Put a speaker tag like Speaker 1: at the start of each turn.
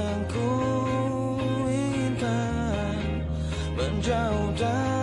Speaker 1: yang ku inginkan. Menjauh dari